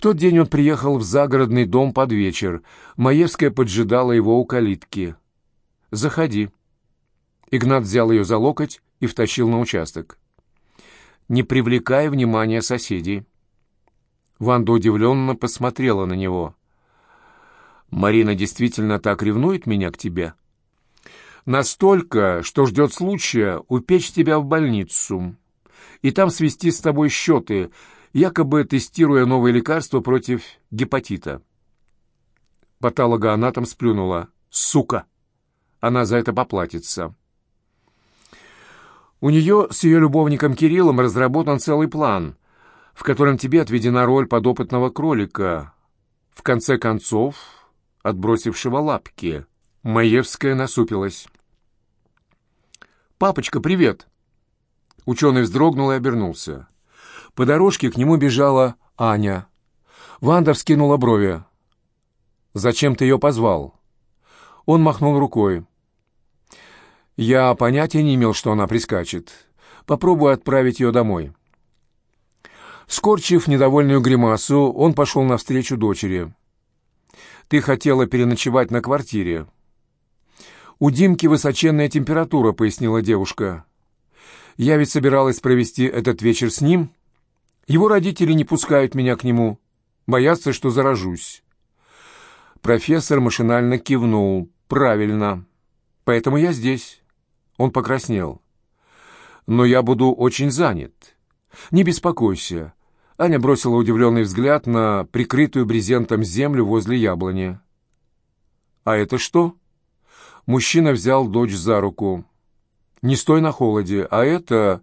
В тот день он приехал в загородный дом под вечер. Маевская поджидала его у калитки. «Заходи». Игнат взял ее за локоть и втащил на участок. «Не привлекая внимания соседей». Ванда удивленно посмотрела на него. «Марина действительно так ревнует меня к тебе?» «Настолько, что ждет случая упечь тебя в больницу и там свести с тобой счеты, якобы тестируя новое лекарство против гепатита». Патологоанатом сплюнула. «Сука! Она за это поплатится». У нее с ее любовником Кириллом разработан целый план, в котором тебе отведена роль подопытного кролика, в конце концов, отбросившего лапки. Маевская насупилась. «Папочка, привет!» Ученый вздрогнул и обернулся. По дорожке к нему бежала Аня. Ванда вскинула брови. «Зачем ты ее позвал?» Он махнул рукой. Я понятия не имел, что она прискачет. Попробую отправить ее домой. Скорчив недовольную гримасу, он пошел навстречу дочери. «Ты хотела переночевать на квартире». «У Димки высоченная температура», — пояснила девушка. «Я ведь собиралась провести этот вечер с ним. Его родители не пускают меня к нему, боятся, что заражусь». Профессор машинально кивнул. «Правильно. Поэтому я здесь». Он покраснел. «Но я буду очень занят. Не беспокойся». Аня бросила удивленный взгляд на прикрытую брезентом землю возле яблони. «А это что?» Мужчина взял дочь за руку. «Не стой на холоде, а это...»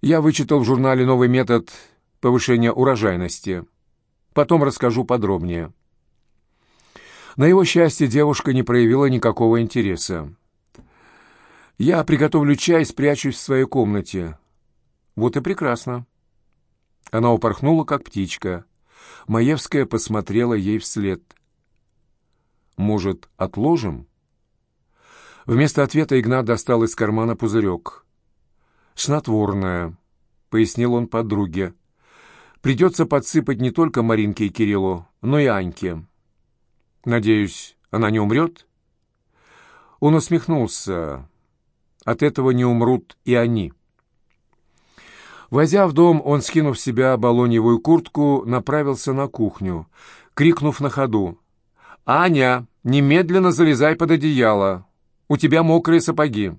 Я вычитал в журнале новый метод повышения урожайности. Потом расскажу подробнее. На его счастье девушка не проявила никакого интереса. Я приготовлю чай, спрячусь в своей комнате. Вот и прекрасно. Она упорхнула, как птичка. Маевская посмотрела ей вслед. «Может, отложим?» Вместо ответа Игнат достал из кармана пузырек. «Снотворное», — пояснил он подруге. «Придется подсыпать не только Маринке и Кириллу, но и Аньке. Надеюсь, она не умрет?» Он усмехнулся. От этого не умрут и они. Возя в дом, он, скинув с себя балоневую куртку, направился на кухню, крикнув на ходу. «Аня, немедленно залезай под одеяло. У тебя мокрые сапоги».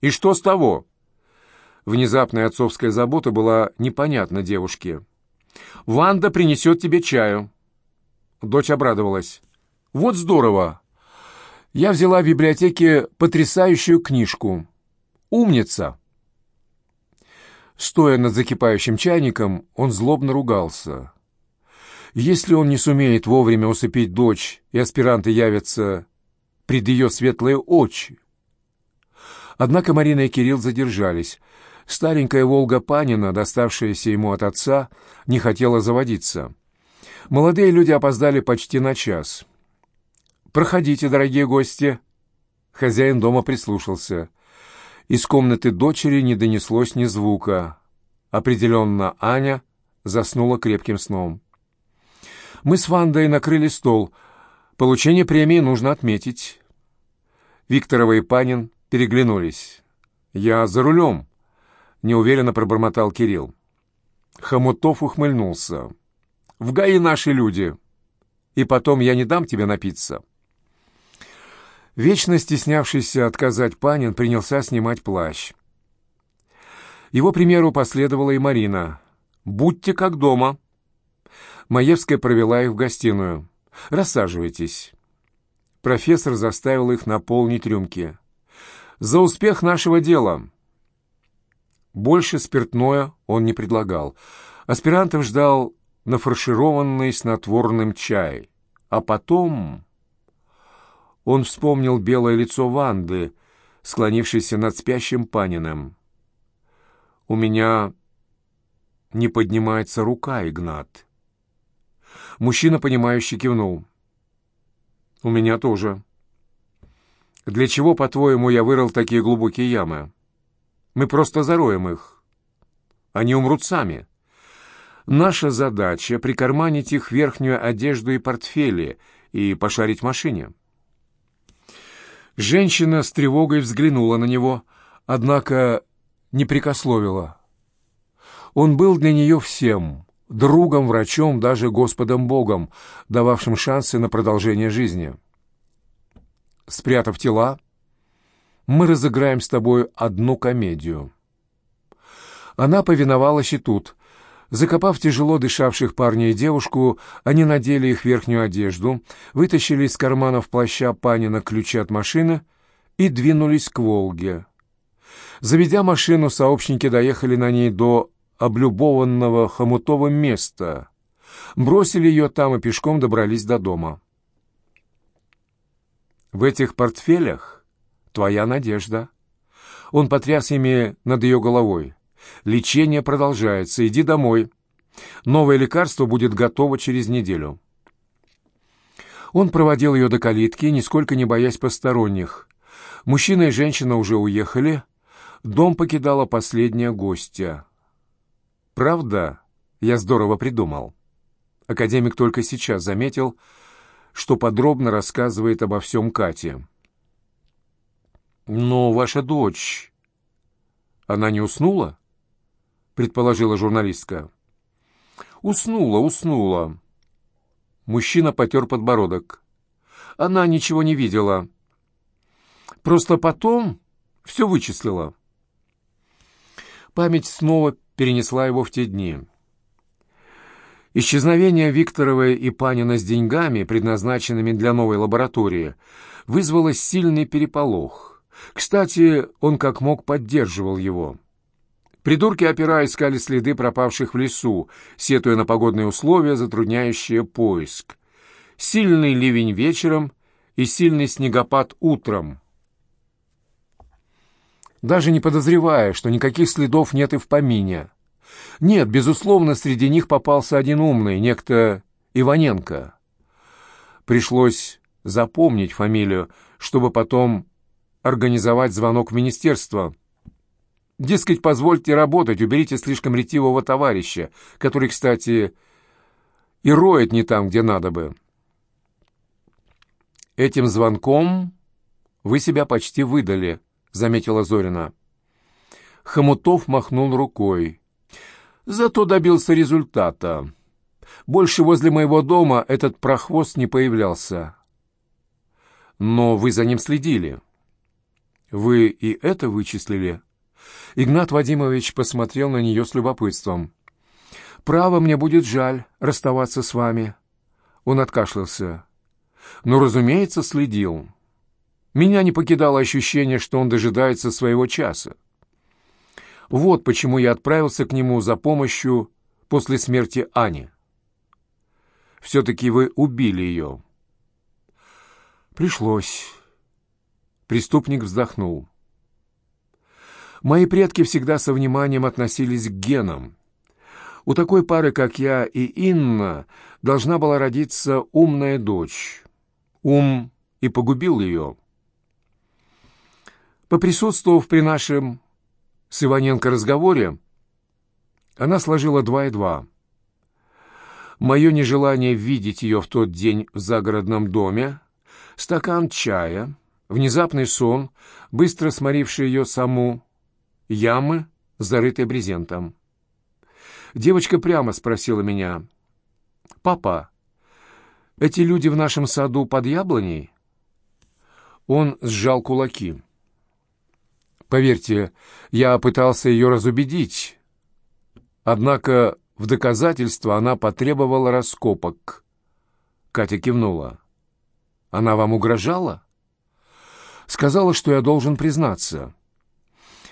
«И что с того?» Внезапная отцовская забота была непонятна девушке. «Ванда принесет тебе чаю». Дочь обрадовалась. «Вот здорово! я взяла в библиотеке потрясающую книжку. «Умница!» Стоя над закипающим чайником, он злобно ругался. Если он не сумеет вовремя усыпить дочь, и аспиранты явятся пред ее светлые очи. Однако Марина и Кирилл задержались. Старенькая «Волга» Панина, доставшаяся ему от отца, не хотела заводиться. Молодые люди опоздали почти на час — «Проходите, дорогие гости!» Хозяин дома прислушался. Из комнаты дочери не донеслось ни звука. Определенно Аня заснула крепким сном. Мы с Вандой накрыли стол. Получение премии нужно отметить. Викторова и Панин переглянулись. «Я за рулем», — неуверенно пробормотал Кирилл. Хомутов ухмыльнулся. «В ГАИ наши люди. И потом я не дам тебе напиться». Вечно стеснявшийся отказать Панин принялся снимать плащ. Его примеру последовала и Марина. «Будьте как дома». Маевская провела их в гостиную. «Рассаживайтесь». Профессор заставил их наполнить рюмки. «За успех нашего дела!» Больше спиртное он не предлагал. Аспирантов ждал нафаршированный снотворным чай. А потом... Он вспомнил белое лицо Ванды, склонившейся над спящим Паниным. «У меня не поднимается рука, Игнат». Мужчина, понимающе кивнул. «У меня тоже». «Для чего, по-твоему, я вырыл такие глубокие ямы? Мы просто зароем их. Они умрут сами. Наша задача — прикарманить их верхнюю одежду и портфели и пошарить в машине. Женщина с тревогой взглянула на него, однако не прикословила. Он был для нее всем — другом, врачом, даже Господом Богом, дававшим шансы на продолжение жизни. Спрятав тела, мы разыграем с тобой одну комедию. Она повиновалась и тут. Закопав тяжело дышавших парня и девушку, они надели их верхнюю одежду, вытащили из карманов плаща Панина ключи от машины и двинулись к Волге. Заведя машину, сообщники доехали на ней до облюбованного хомутового места, бросили ее там и пешком добрались до дома. В этих портфелях твоя надежда. Он потряс ими над ее головой. Лечение продолжается. Иди домой. Новое лекарство будет готово через неделю. Он проводил ее до калитки, нисколько не боясь посторонних. Мужчина и женщина уже уехали. Дом покидала последняя гостья. «Правда, я здорово придумал». Академик только сейчас заметил, что подробно рассказывает обо всем Кате. «Но ваша дочь... Она не уснула?» — предположила журналистка. «Уснула, уснула». Мужчина потер подбородок. Она ничего не видела. Просто потом все вычислила. Память снова перенесла его в те дни. Исчезновение Викторовой и Панина с деньгами, предназначенными для новой лаборатории, вызвало сильный переполох. Кстати, он как мог поддерживал его. Придурки опера искали следы пропавших в лесу, сетуя на погодные условия, затрудняющие поиск. Сильный ливень вечером и сильный снегопад утром. Даже не подозревая, что никаких следов нет и в помине. Нет, безусловно, среди них попался один умный, некто Иваненко. Пришлось запомнить фамилию, чтобы потом организовать звонок в министерство. Дескать, позвольте работать, уберите слишком ретивого товарища, который, кстати, и роет не там, где надо бы. Этим звонком вы себя почти выдали, заметила Зорина. Хомутов махнул рукой. Зато добился результата. Больше возле моего дома этот прохвост не появлялся. Но вы за ним следили. Вы и это вычислили? Игнат Вадимович посмотрел на нее с любопытством. «Право, мне будет жаль расставаться с вами». Он откашлялся. «Но, разумеется, следил. Меня не покидало ощущение, что он дожидается своего часа. Вот почему я отправился к нему за помощью после смерти Ани. Все-таки вы убили ее. Пришлось. Преступник вздохнул. Мои предки всегда со вниманием относились к генам. У такой пары, как я и Инна, должна была родиться умная дочь. Ум и погубил ее. Поприсутствовав при нашем с Иваненко разговоре, она сложила два и два. Мое нежелание видеть ее в тот день в загородном доме, стакан чая, внезапный сон, быстро сморивший ее саму, ямы, зарытые брезентом. Девочка прямо спросила меня, «Папа, эти люди в нашем саду под яблоней?» Он сжал кулаки. Поверьте, я пытался ее разубедить. Однако в доказательство она потребовала раскопок. Катя кивнула. Она вам угрожала? Сказала, что я должен признаться.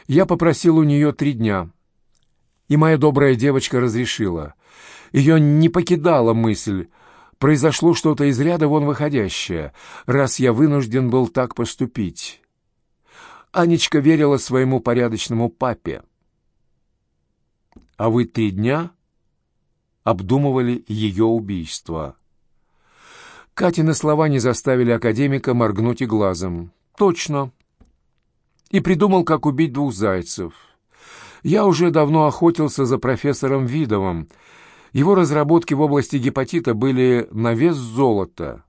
Я попросил у нее три дня. И моя добрая девочка разрешила. Ее не покидала мысль. Произошло что-то из ряда вон выходящее, раз я вынужден был так поступить. Анечка верила своему порядочному папе. А вы три дня обдумывали ее убийство. Катины слова не заставили академика моргнуть и глазом. «Точно. И придумал, как убить двух зайцев. Я уже давно охотился за профессором Видовым, Его разработки в области гепатита были на вес золота.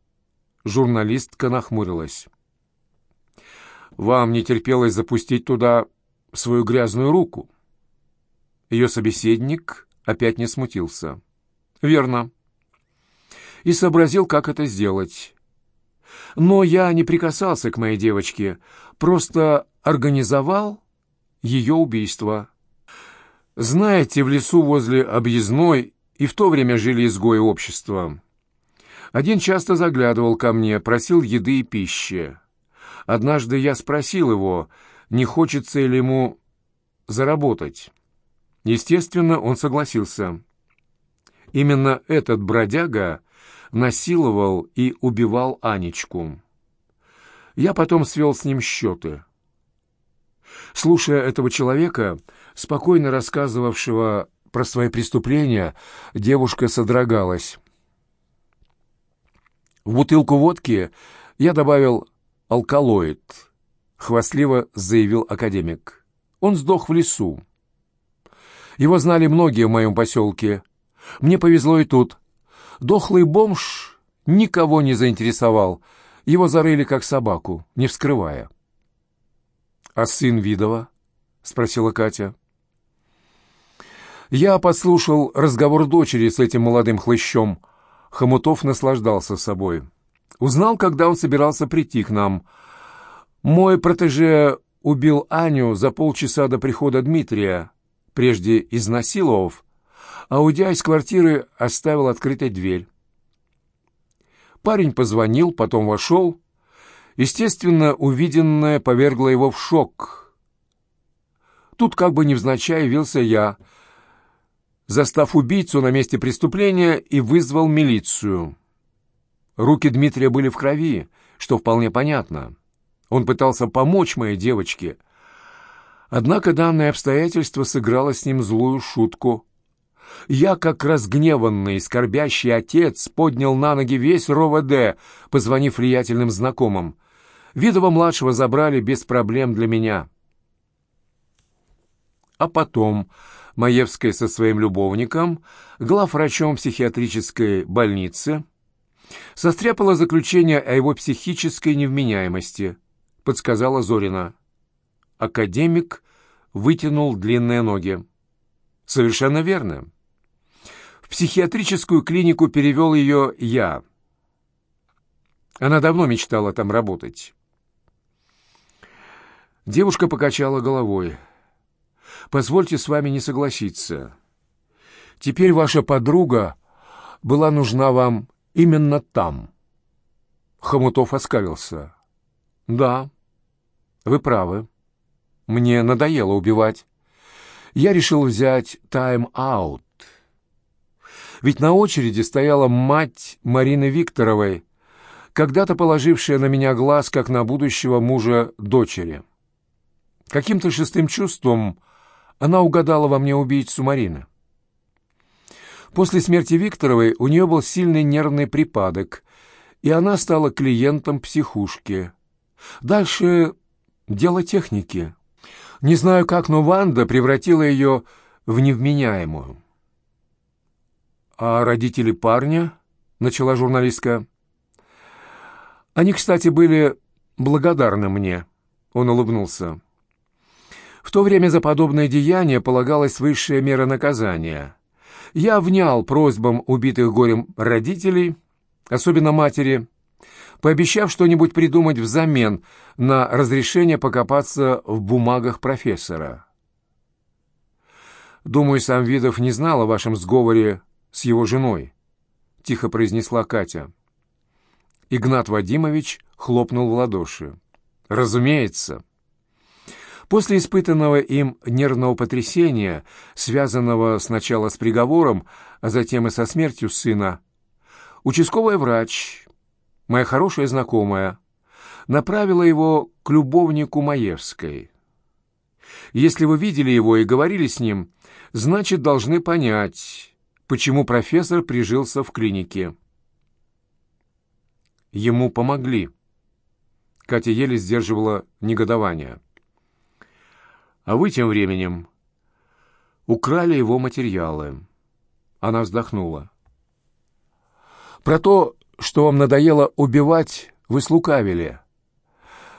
Журналистка нахмурилась. «Вам не терпелось запустить туда свою грязную руку?» Ее собеседник опять не смутился. «Верно». И сообразил, как это сделать. Но я не прикасался к моей девочке, просто организовал ее убийство. Знаете, в лесу возле объездной и в то время жили изгои общества. Один часто заглядывал ко мне, просил еды и пищи. Однажды я спросил его, не хочется ли ему заработать. Естественно, он согласился. Именно этот бродяга насиловал и убивал Анечку. Я потом свел с ним счеты. Слушая этого человека, спокойно рассказывавшего про свои преступления, девушка содрогалась. В бутылку водки я добавил алкалоид, хвастливо заявил академик. Он сдох в лесу. Его знали многие в моем поселке. Мне повезло и тут. Дохлый бомж никого не заинтересовал. Его зарыли как собаку, не вскрывая. «А сын Видова?» — спросила Катя. Я подслушал разговор дочери с этим молодым хлыщом. Хомутов наслаждался собой. Узнал, когда он собирался прийти к нам. Мой протеже убил Аню за полчаса до прихода Дмитрия, прежде изнасиловав, а уйдя из квартиры, оставил открытой дверь. Парень позвонил, потом вошел. Естественно, увиденное повергло его в шок. Тут как бы невзначай явился я — застав убийцу на месте преступления и вызвал милицию. Руки Дмитрия были в крови, что вполне понятно. Он пытался помочь моей девочке. Однако данное обстоятельство сыграло с ним злую шутку. Я, как разгневанный, скорбящий отец, поднял на ноги весь РОВД, позвонив влиятельным знакомым. Видова-младшего забрали без проблем для меня. А потом Маевская со своим любовником, главврачом психиатрической больницы, состряпала заключение о его психической невменяемости, подсказала Зорина. Академик вытянул длинные ноги. Совершенно верно. Психиатрическую клинику перевел ее я. Она давно мечтала там работать. Девушка покачала головой. Позвольте с вами не согласиться. Теперь ваша подруга была нужна вам именно там. Хомутов оскалился. Да, вы правы. Мне надоело убивать. Я решил взять тайм-аут. Ведь на очереди стояла мать Марины Викторовой, когда-то положившая на меня глаз, как на будущего мужа дочери. Каким-то шестым чувством она угадала во мне убийцу Марины. После смерти Викторовой у нее был сильный нервный припадок, и она стала клиентом психушки. Дальше дело техники. Не знаю как, но Ванда превратила ее в невменяемую. «А родители парня?» — начала журналистка. «Они, кстати, были благодарны мне», — он улыбнулся. В то время за подобное деяние полагалась высшая мера наказания. Я внял просьбам убитых горем родителей, особенно матери, пообещав что-нибудь придумать взамен на разрешение покопаться в бумагах профессора. «Думаю, сам Видов не знал о вашем сговоре с его женой», — тихо произнесла Катя. Игнат Вадимович хлопнул в ладоши. «Разумеется». После испытанного им нервного потрясения, связанного сначала с приговором, а затем и со смертью сына, участковый врач, моя хорошая знакомая, направила его к любовнику Маевской. Если вы видели его и говорили с ним, значит, должны понять, почему профессор прижился в клинике. Ему помогли. Катя еле сдерживала негодование. А вы тем временем украли его материалы. Она вздохнула. «Про то, что вам надоело убивать, вы слукавили.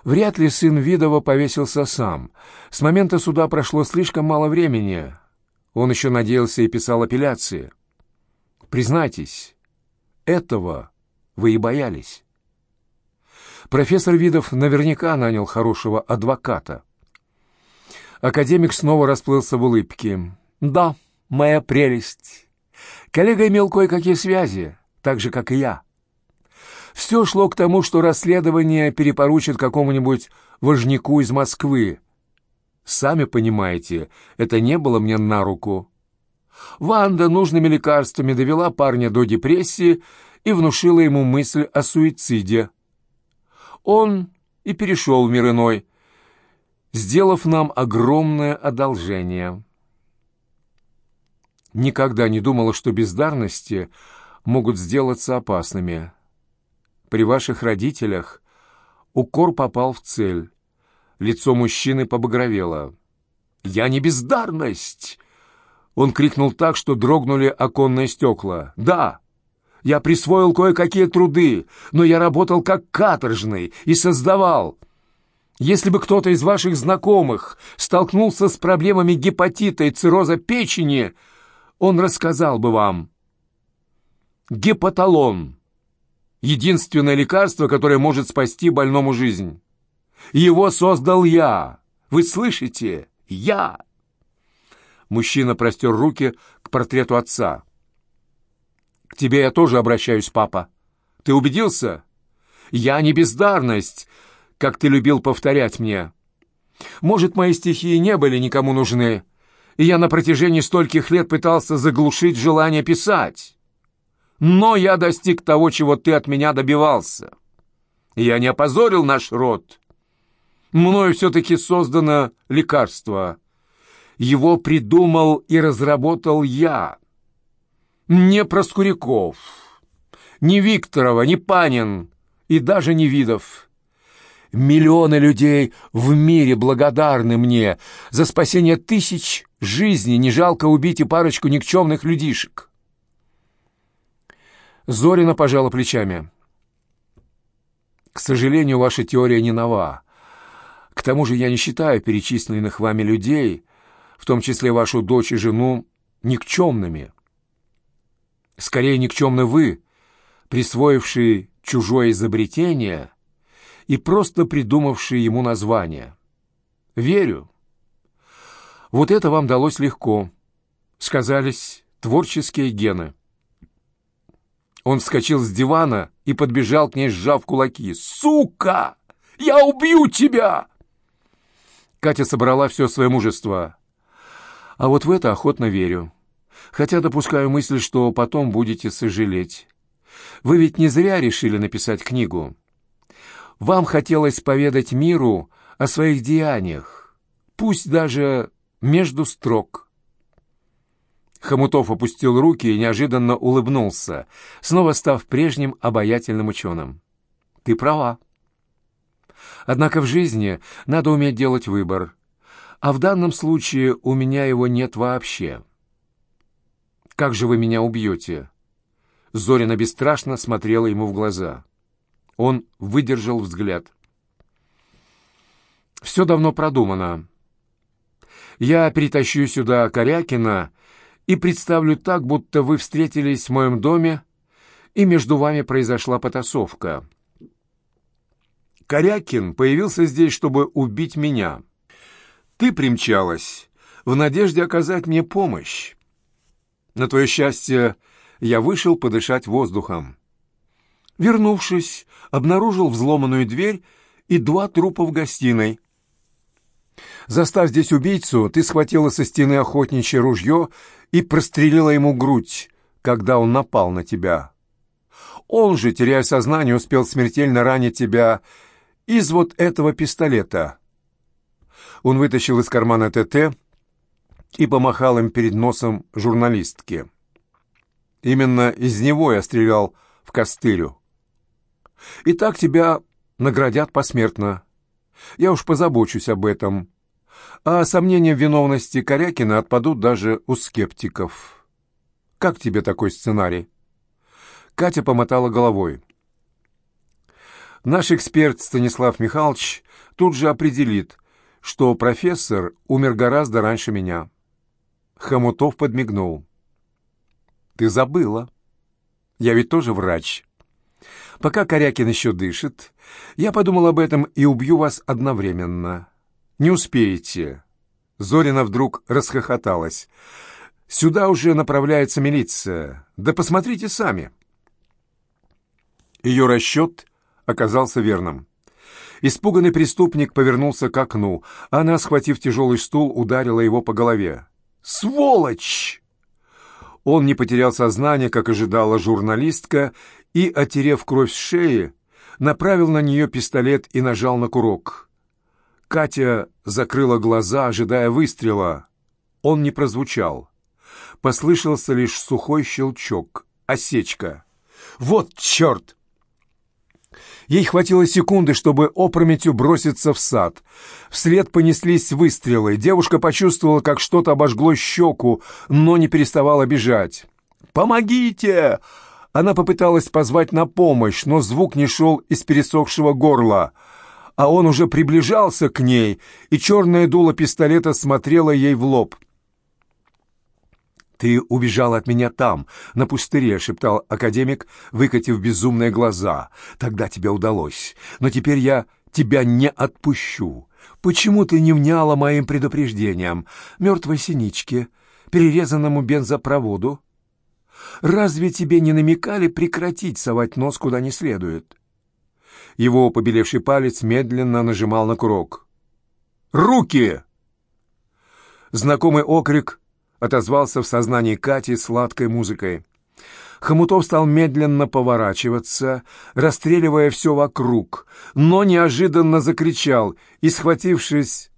Вряд ли сын Видова повесился сам. С момента суда прошло слишком мало времени. Он еще надеялся и писал апелляции. Признайтесь, этого вы и боялись. Профессор Видов наверняка нанял хорошего адвоката. Академик снова расплылся в улыбке. «Да, моя прелесть. Коллега имел кое-какие связи, так же, как и я. Все шло к тому, что расследование перепоручат какому-нибудь важняку из Москвы. Сами понимаете, это не было мне на руку. Ванда нужными лекарствами довела парня до депрессии и внушила ему мысль о суициде. Он и перешел в мир иной, сделав нам огромное одолжение. Никогда не думала, что бездарности могут сделаться опасными. При ваших родителях укор попал в цель. Лицо мужчины побагровело. «Я не бездарность!» Он крикнул так, что дрогнули оконные стекла. «Да, я присвоил кое-какие труды, но я работал как каторжный и создавал. Если бы кто-то из ваших знакомых столкнулся с проблемами гепатита и цирроза печени, он рассказал бы вам. Гепаталон — единственное лекарство, которое может спасти больному жизнь. Его создал я. Вы слышите? Я. Мужчина простер руки к портрету отца. «К тебе я тоже обращаюсь, папа. Ты убедился? Я не бездарность, как ты любил повторять мне. Может, мои стихи не были никому нужны, и я на протяжении стольких лет пытался заглушить желание писать. Но я достиг того, чего ты от меня добивался. Я не опозорил наш род. Мною все-таки создано лекарство. Его придумал и разработал я. Не Проскуряков, не Викторова, не Панин и даже не Видов. Миллионы людей в мире благодарны мне. За спасение тысяч жизней не жалко убить и парочку никчемных людишек. Зорина пожала плечами. К сожалению, ваша теория не нова. К тому же я не считаю перечисленных вами людей, в том числе вашу дочь и жену, никчемными. Скорее никчемны вы, присвоившие чужое изобретение и просто придумавшие ему название. Верю. Вот это вам далось легко. Сказались творческие гены. Он вскочил с дивана и подбежал к ней, сжав кулаки. «Сука! Я убью тебя!» Катя собрала все свое мужество. «А вот в это охотно верю хотя допускаю мысль, что потом будете сожалеть. Вы ведь не зря решили написать книгу. Вам хотелось поведать миру о своих деяниях, пусть даже между строк. Хомутов опустил руки и неожиданно улыбнулся, снова став прежним обаятельным ученым. «Ты права. Однако в жизни надо уметь делать выбор, а в данном случае у меня его нет вообще». Как же вы меня убьете?» Зорина бесстрашно смотрела ему в глаза. Он выдержал взгляд. «Все давно продумано. Я перетащу сюда Корякина и представлю так, будто вы встретились в моем доме, и между вами произошла потасовка. Корякин появился здесь, чтобы убить меня. Ты примчалась в надежде оказать мне помощь. На твое счастье, я вышел подышать воздухом. Вернувшись, обнаружил взломанную дверь и два трупа в гостиной. Застав здесь убийцу, ты схватила со стены охотничье ружье и прострелила ему грудь, когда он напал на тебя. Он же, теряя сознание, успел смертельно ранить тебя из вот этого пистолета. Он вытащил из кармана ТТ и помахал им перед носом журналистки. Именно из него я стрелял в костылю. И так тебя наградят посмертно. Я уж позабочусь об этом. А сомнения в виновности Корякина отпадут даже у скептиков. Как тебе такой сценарий?» Катя помотала головой. Наш эксперт Станислав Михайлович тут же определит, что профессор умер гораздо раньше меня. Хомутов подмигнул. «Ты забыла. Я ведь тоже врач. Пока Корякин еще дышит, я подумал об этом и убью вас одновременно. Не успеете». Зорина вдруг расхохоталась. «Сюда уже направляется милиция. Да посмотрите сами». Ее расчет оказался верным. Испуганный преступник повернулся к окну. Она, схватив тяжелый стул, ударила его по голове. «Сволочь!» Он не потерял сознание, как ожидала журналистка, и, отерев кровь с шеи, направил на нее пистолет и нажал на курок. Катя закрыла глаза, ожидая выстрела. Он не прозвучал. Послышался лишь сухой щелчок, осечка. «Вот черт!» Ей хватило секунды, чтобы опрометью броситься в сад. Вслед понеслись выстрелы. Девушка почувствовала, как что-то обожгло щеку, но не переставала бежать. «Помогите!» Она попыталась позвать на помощь, но звук не шел из пересохшего горла. А он уже приближался к ней, и черное дуло пистолета смотрело ей в лоб. «Ты убежал от меня там, на пустыре», — шептал академик, выкатив безумные глаза. «Тогда тебе удалось. Но теперь я тебя не отпущу. Почему ты не вняла моим предупреждениям? Мертвой синичке, перерезанному бензопроводу? Разве тебе не намекали прекратить совать нос куда не следует?» Его побелевший палец медленно нажимал на курок. «Руки!» Знакомый окрик отозвался в сознании Кати сладкой музыкой. Хомутов стал медленно поворачиваться, расстреливая все вокруг, но неожиданно закричал и, схватившись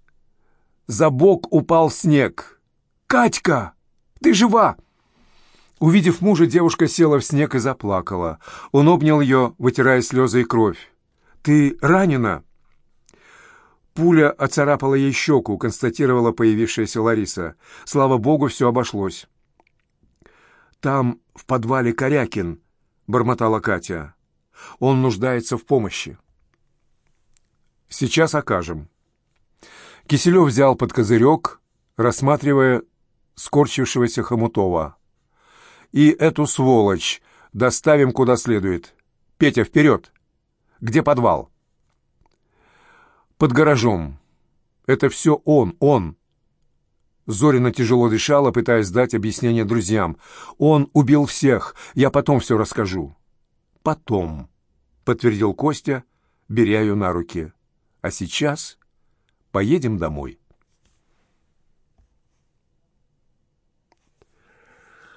за бок, упал в снег. «Катька, ты жива!» Увидев мужа, девушка села в снег и заплакала. Он обнял ее, вытирая слезы и кровь. «Ты ранена?» Пуля оцарапала ей щеку, констатировала появившаяся Лариса. Слава богу, все обошлось. «Там, в подвале, Корякин», — бормотала Катя. «Он нуждается в помощи». «Сейчас окажем». Киселев взял под козырек, рассматривая скорчившегося Хомутова. «И эту сволочь доставим куда следует. Петя, вперед! Где подвал?» Под гаражом. Это все он, он. Зорина тяжело дышала, пытаясь дать объяснение друзьям. Он убил всех, я потом все расскажу. Потом, подтвердил Костя, беря ее на руки. А сейчас поедем домой.